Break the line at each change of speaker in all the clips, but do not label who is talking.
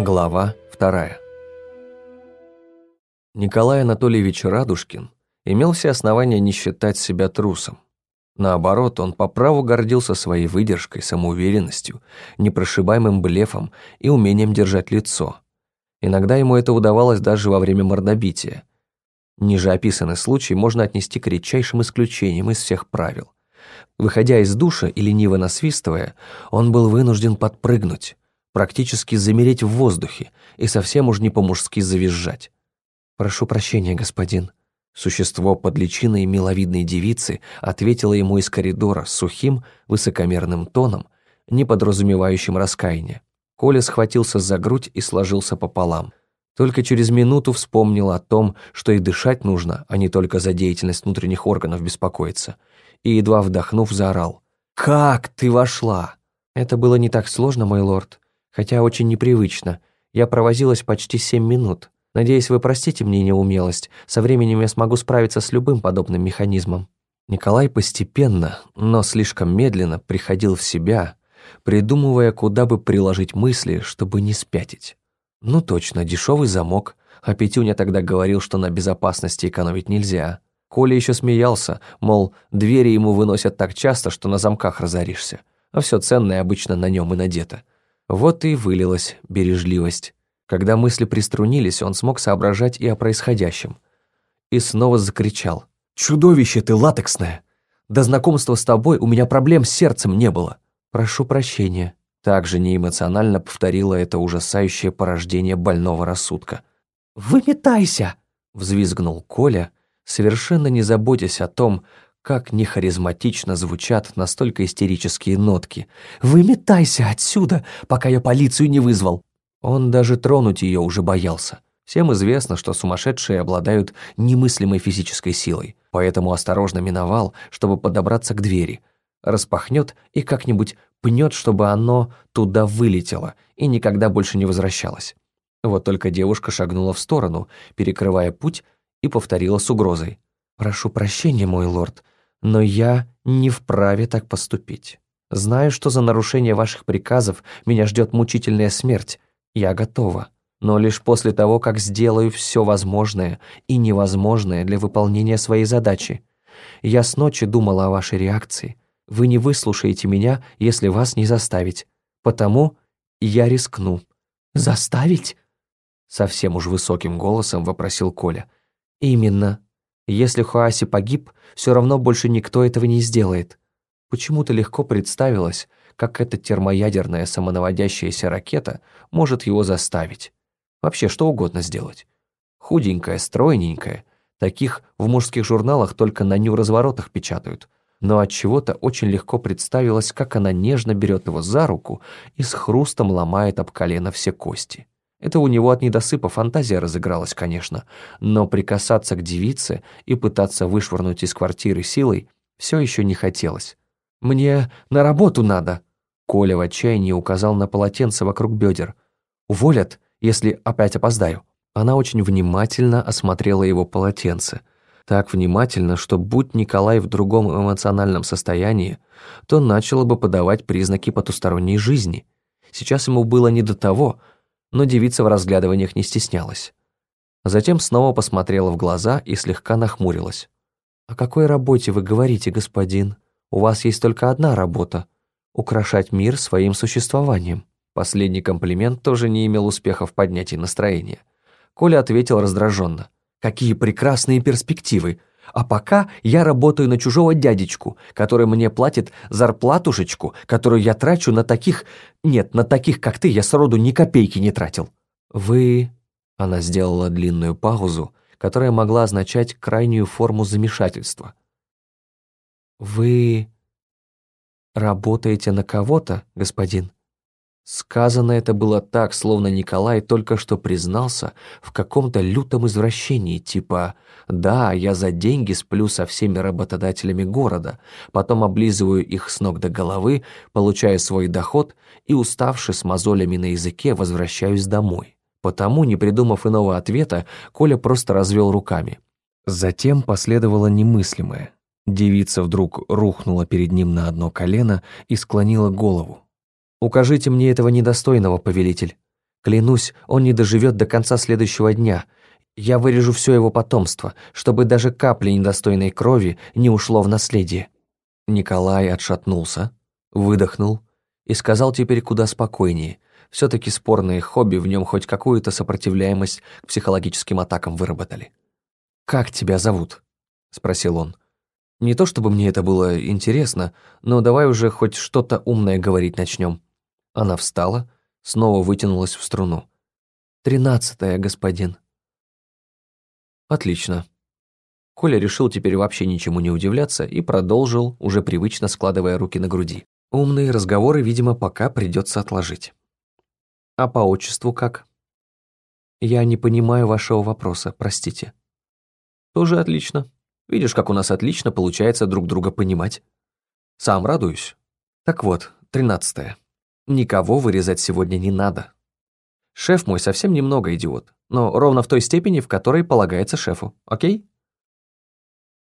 Глава вторая. Николай Анатольевич Радушкин имел все основания не считать себя трусом. Наоборот, он по праву гордился своей выдержкой, самоуверенностью, непрошибаемым блефом и умением держать лицо. Иногда ему это удавалось даже во время мордобития. Ниже описанный случай можно отнести к редчайшим исключениям из всех правил. Выходя из душа и лениво насвистывая, он был вынужден подпрыгнуть, практически замереть в воздухе и совсем уж не по-мужски завизжать. «Прошу прощения, господин». Существо под личиной миловидной девицы ответило ему из коридора сухим, высокомерным тоном, не подразумевающим раскаяния. Коля схватился за грудь и сложился пополам. Только через минуту вспомнил о том, что и дышать нужно, а не только за деятельность внутренних органов беспокоиться. И, едва вдохнув, заорал. «Как ты вошла?» «Это было не так сложно, мой лорд хотя очень непривычно. Я провозилась почти семь минут. Надеюсь, вы простите мне неумелость. Со временем я смогу справиться с любым подобным механизмом». Николай постепенно, но слишком медленно приходил в себя, придумывая, куда бы приложить мысли, чтобы не спятить. Ну точно, дешевый замок, а Петюня тогда говорил, что на безопасности экономить нельзя. Коля еще смеялся, мол, двери ему выносят так часто, что на замках разоришься, а все ценное обычно на нем и надето. Вот и вылилась бережливость. Когда мысли приструнились, он смог соображать и о происходящем. И снова закричал. «Чудовище ты латексное! До знакомства с тобой у меня проблем с сердцем не было!» «Прошу прощения», также неэмоционально повторила это ужасающее порождение больного рассудка. «Выметайся!» — взвизгнул Коля, совершенно не заботясь о том, как нехаризматично звучат настолько истерические нотки. «Выметайся отсюда, пока я полицию не вызвал!» Он даже тронуть ее уже боялся. Всем известно, что сумасшедшие обладают немыслимой физической силой, поэтому осторожно миновал, чтобы подобраться к двери. Распахнет и как-нибудь пнет, чтобы оно туда вылетело и никогда больше не возвращалось. Вот только девушка шагнула в сторону, перекрывая путь, и повторила с угрозой. «Прошу прощения, мой лорд, но я не вправе так поступить. Знаю, что за нарушение ваших приказов меня ждет мучительная смерть. Я готова. Но лишь после того, как сделаю все возможное и невозможное для выполнения своей задачи. Я с ночи думала о вашей реакции. Вы не выслушаете меня, если вас не заставить. Потому я рискну. «Заставить?» Совсем уж высоким голосом вопросил Коля. «Именно. Если Хуаси погиб, все равно больше никто этого не сделает. Почему-то легко представилось, как эта термоядерная самонаводящаяся ракета может его заставить. Вообще что угодно сделать. Худенькая, стройненькая. Таких в мужских журналах только на нью-разворотах печатают. Но от чего то очень легко представилось, как она нежно берет его за руку и с хрустом ломает об колено все кости. Это у него от недосыпа фантазия разыгралась, конечно, но прикасаться к девице и пытаться вышвырнуть из квартиры силой все еще не хотелось. «Мне на работу надо!» Коля в отчаянии указал на полотенце вокруг бедер. «Уволят, если опять опоздаю». Она очень внимательно осмотрела его полотенце. Так внимательно, что будь Николай в другом эмоциональном состоянии, то начало бы подавать признаки потусторонней жизни. Сейчас ему было не до того — но девица в разглядываниях не стеснялась. Затем снова посмотрела в глаза и слегка нахмурилась. «О какой работе вы говорите, господин? У вас есть только одна работа — украшать мир своим существованием». Последний комплимент тоже не имел успеха в поднятии настроения. Коля ответил раздраженно. «Какие прекрасные перспективы! А пока я работаю на чужого дядечку, который мне платит зарплатушечку, которую я трачу на таких... Нет, на таких, как ты, я сроду ни копейки не тратил. Вы... Она сделала длинную паузу, которая могла означать крайнюю форму замешательства. «Вы работаете на кого-то, господин?» Сказано это было так, словно Николай только что признался в каком-то лютом извращении, типа «Да, я за деньги сплю со всеми работодателями города, потом облизываю их с ног до головы, получаю свой доход и, уставший с мозолями на языке, возвращаюсь домой». Потому, не придумав иного ответа, Коля просто развел руками. Затем последовало немыслимое. Девица вдруг рухнула перед ним на одно колено и склонила голову. «Укажите мне этого недостойного, повелитель. Клянусь, он не доживет до конца следующего дня. Я вырежу все его потомство, чтобы даже капли недостойной крови не ушло в наследие». Николай отшатнулся, выдохнул и сказал теперь куда спокойнее. Все-таки спорные хобби в нем хоть какую-то сопротивляемость к психологическим атакам выработали. «Как тебя зовут?» — спросил он. «Не то чтобы мне это было интересно, но давай уже хоть что-то умное говорить начнем». Она встала, снова вытянулась в струну. «Тринадцатая, господин». «Отлично». Коля решил теперь вообще ничему не удивляться и продолжил, уже привычно складывая руки на груди. Умные разговоры, видимо, пока придется отложить. «А по отчеству как?» «Я не понимаю вашего вопроса, простите». «Тоже отлично. Видишь, как у нас отлично получается друг друга понимать. Сам радуюсь. Так вот, тринадцатое. Никого вырезать сегодня не надо. Шеф мой совсем немного идиот, но ровно в той степени, в которой полагается шефу, окей?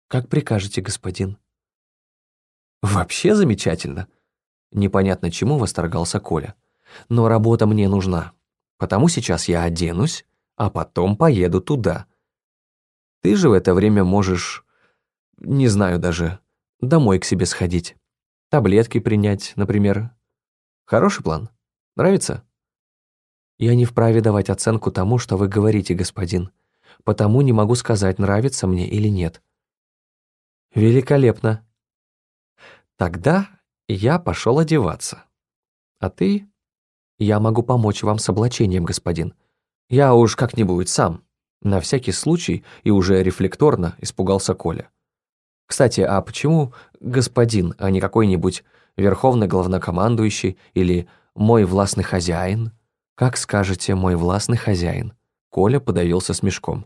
Как прикажете, господин. Вообще замечательно. Непонятно чему восторгался Коля. Но работа мне нужна, потому сейчас я оденусь, а потом поеду туда. Ты же в это время можешь, не знаю даже, домой к себе сходить. Таблетки принять, например. Хороший план? Нравится? Я не вправе давать оценку тому, что вы говорите, господин. Потому не могу сказать, нравится мне или нет. Великолепно. Тогда я пошел одеваться. А ты? Я могу помочь вам с облачением, господин. Я уж как-нибудь сам. На всякий случай и уже рефлекторно испугался Коля. Кстати, а почему господин, а не какой-нибудь верховный главнокомандующий или мой властный хозяин? Как скажете, мой властный хозяин? Коля подавился смешком.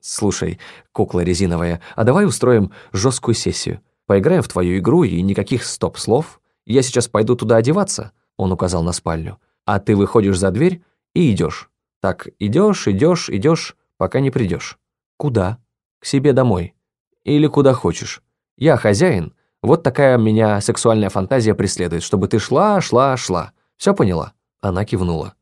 Слушай, кукла резиновая, а давай устроим жесткую сессию. Поиграем в твою игру и никаких стоп-слов. Я сейчас пойду туда одеваться, он указал на спальню. А ты выходишь за дверь и идешь. Так, идешь, идешь, идешь, пока не придешь. Куда? К себе домой. Или куда хочешь. Я хозяин, вот такая меня сексуальная фантазия преследует, чтобы ты шла, шла, шла. Все поняла?» Она кивнула.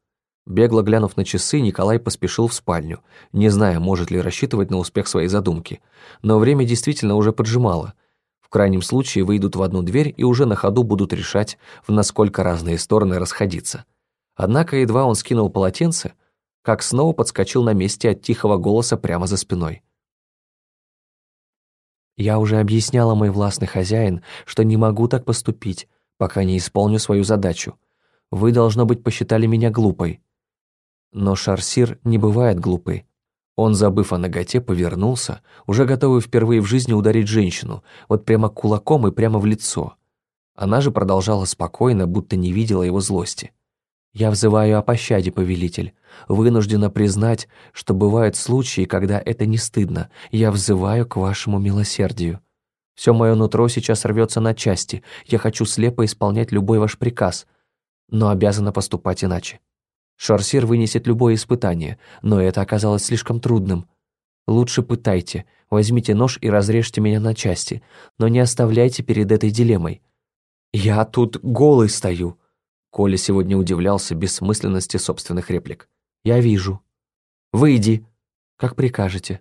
Бегло глянув на часы, Николай поспешил в спальню, не зная, может ли рассчитывать на успех своей задумки. Но время действительно уже поджимало. В крайнем случае выйдут в одну дверь и уже на ходу будут решать, в насколько разные стороны расходиться. Однако едва он скинул полотенце, как снова подскочил на месте от тихого голоса прямо за спиной. «Я уже объясняла мой властный хозяин, что не могу так поступить, пока не исполню свою задачу. Вы, должно быть, посчитали меня глупой». Но Шарсир не бывает глупый. Он, забыв о ноготе, повернулся, уже готовый впервые в жизни ударить женщину, вот прямо кулаком и прямо в лицо. Она же продолжала спокойно, будто не видела его злости. «Я взываю о пощаде, повелитель. Вынуждена признать, что бывают случаи, когда это не стыдно. Я взываю к вашему милосердию. Все мое нутро сейчас рвется на части. Я хочу слепо исполнять любой ваш приказ, но обязана поступать иначе. Шарсир вынесет любое испытание, но это оказалось слишком трудным. Лучше пытайте, возьмите нож и разрежьте меня на части, но не оставляйте перед этой дилеммой. Я тут голый стою, Коля сегодня удивлялся бессмысленности собственных реплик. «Я вижу. Выйди, как прикажете».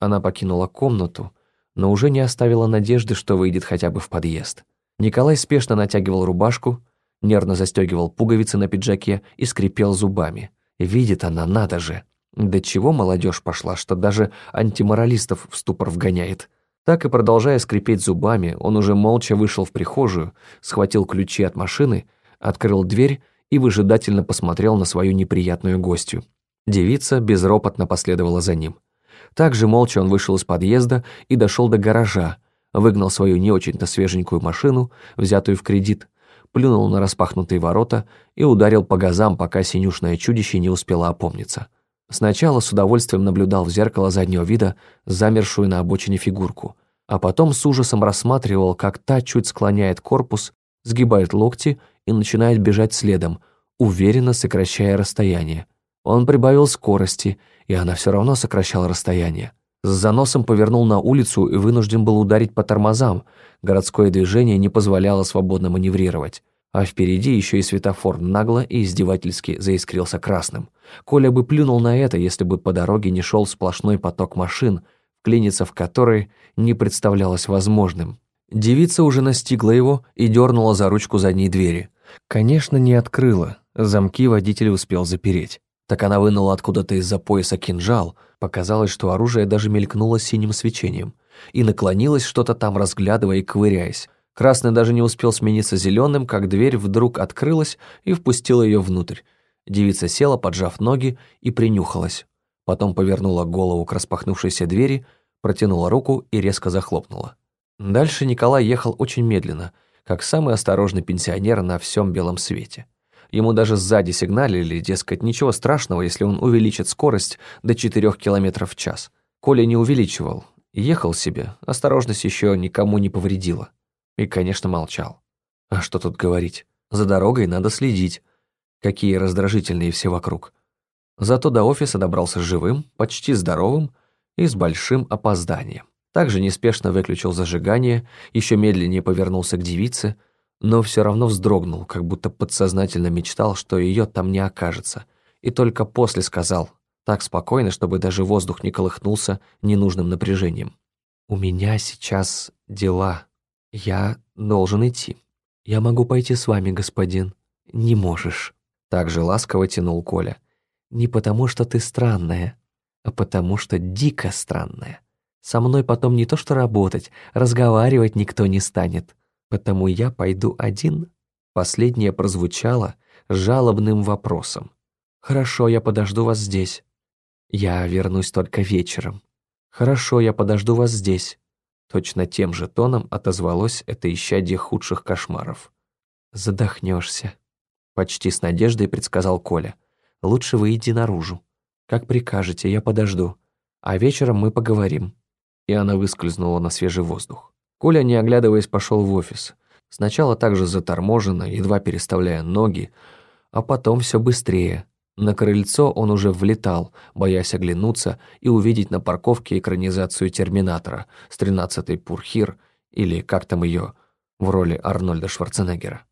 Она покинула комнату, но уже не оставила надежды, что выйдет хотя бы в подъезд. Николай спешно натягивал рубашку, нервно застегивал пуговицы на пиджаке и скрипел зубами. Видит она, надо же. До чего молодежь пошла, что даже антиморалистов в ступор вгоняет. Так и продолжая скрипеть зубами, он уже молча вышел в прихожую, схватил ключи от машины открыл дверь и выжидательно посмотрел на свою неприятную гостью. Девица безропотно последовала за ним. Также молча он вышел из подъезда и дошел до гаража, выгнал свою не очень-то свеженькую машину, взятую в кредит, плюнул на распахнутые ворота и ударил по газам, пока синюшное чудище не успело опомниться. Сначала с удовольствием наблюдал в зеркало заднего вида замершую на обочине фигурку, а потом с ужасом рассматривал, как та чуть склоняет корпус, сгибает локти и начинает бежать следом, уверенно сокращая расстояние. Он прибавил скорости, и она все равно сокращала расстояние. С заносом повернул на улицу и вынужден был ударить по тормозам. Городское движение не позволяло свободно маневрировать. А впереди еще и светофор нагло и издевательски заискрился красным. Коля бы плюнул на это, если бы по дороге не шел сплошной поток машин, вклиниться в который не представлялось возможным. Девица уже настигла его и дернула за ручку задней двери. Конечно, не открыла, замки водитель успел запереть. Так она вынула откуда-то из-за пояса кинжал, показалось, что оружие даже мелькнуло синим свечением, и наклонилась что-то там, разглядывая и ковыряясь. Красный даже не успел смениться зеленым, как дверь вдруг открылась и впустила ее внутрь. Девица села, поджав ноги, и принюхалась. Потом повернула голову к распахнувшейся двери, протянула руку и резко захлопнула. Дальше Николай ехал очень медленно, как самый осторожный пенсионер на всем белом свете. Ему даже сзади сигналили, дескать, ничего страшного, если он увеличит скорость до 4 км в час. Коля не увеличивал, ехал себе, осторожность еще никому не повредила. И, конечно, молчал. А что тут говорить? За дорогой надо следить. Какие раздражительные все вокруг. Зато до офиса добрался живым, почти здоровым и с большим опозданием. Также неспешно выключил зажигание, еще медленнее повернулся к девице, но все равно вздрогнул, как будто подсознательно мечтал, что ее там не окажется, и только после сказал, так спокойно, чтобы даже воздух не колыхнулся ненужным напряжением. «У меня сейчас дела. Я должен идти. Я могу пойти с вами, господин». «Не можешь». Так же ласково тянул Коля. «Не потому, что ты странная, а потому, что дико странная. Со мной потом не то что работать, разговаривать никто не станет. Потому я пойду один». Последнее прозвучало жалобным вопросом. «Хорошо, я подожду вас здесь. Я вернусь только вечером. Хорошо, я подожду вас здесь». Точно тем же тоном отозвалось это исчадье худших кошмаров. «Задохнешься», — почти с надеждой предсказал Коля. «Лучше выйди наружу. Как прикажете, я подожду. А вечером мы поговорим». И она выскользнула на свежий воздух. Коля, не оглядываясь, пошел в офис. Сначала также заторможенно, едва переставляя ноги, а потом все быстрее. На крыльцо он уже влетал, боясь оглянуться и увидеть на парковке экранизацию «Терминатора» с 13-й Пурхир, или как там ее, в роли Арнольда Шварценеггера.